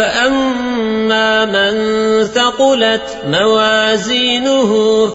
فأما من ثقلت موازينه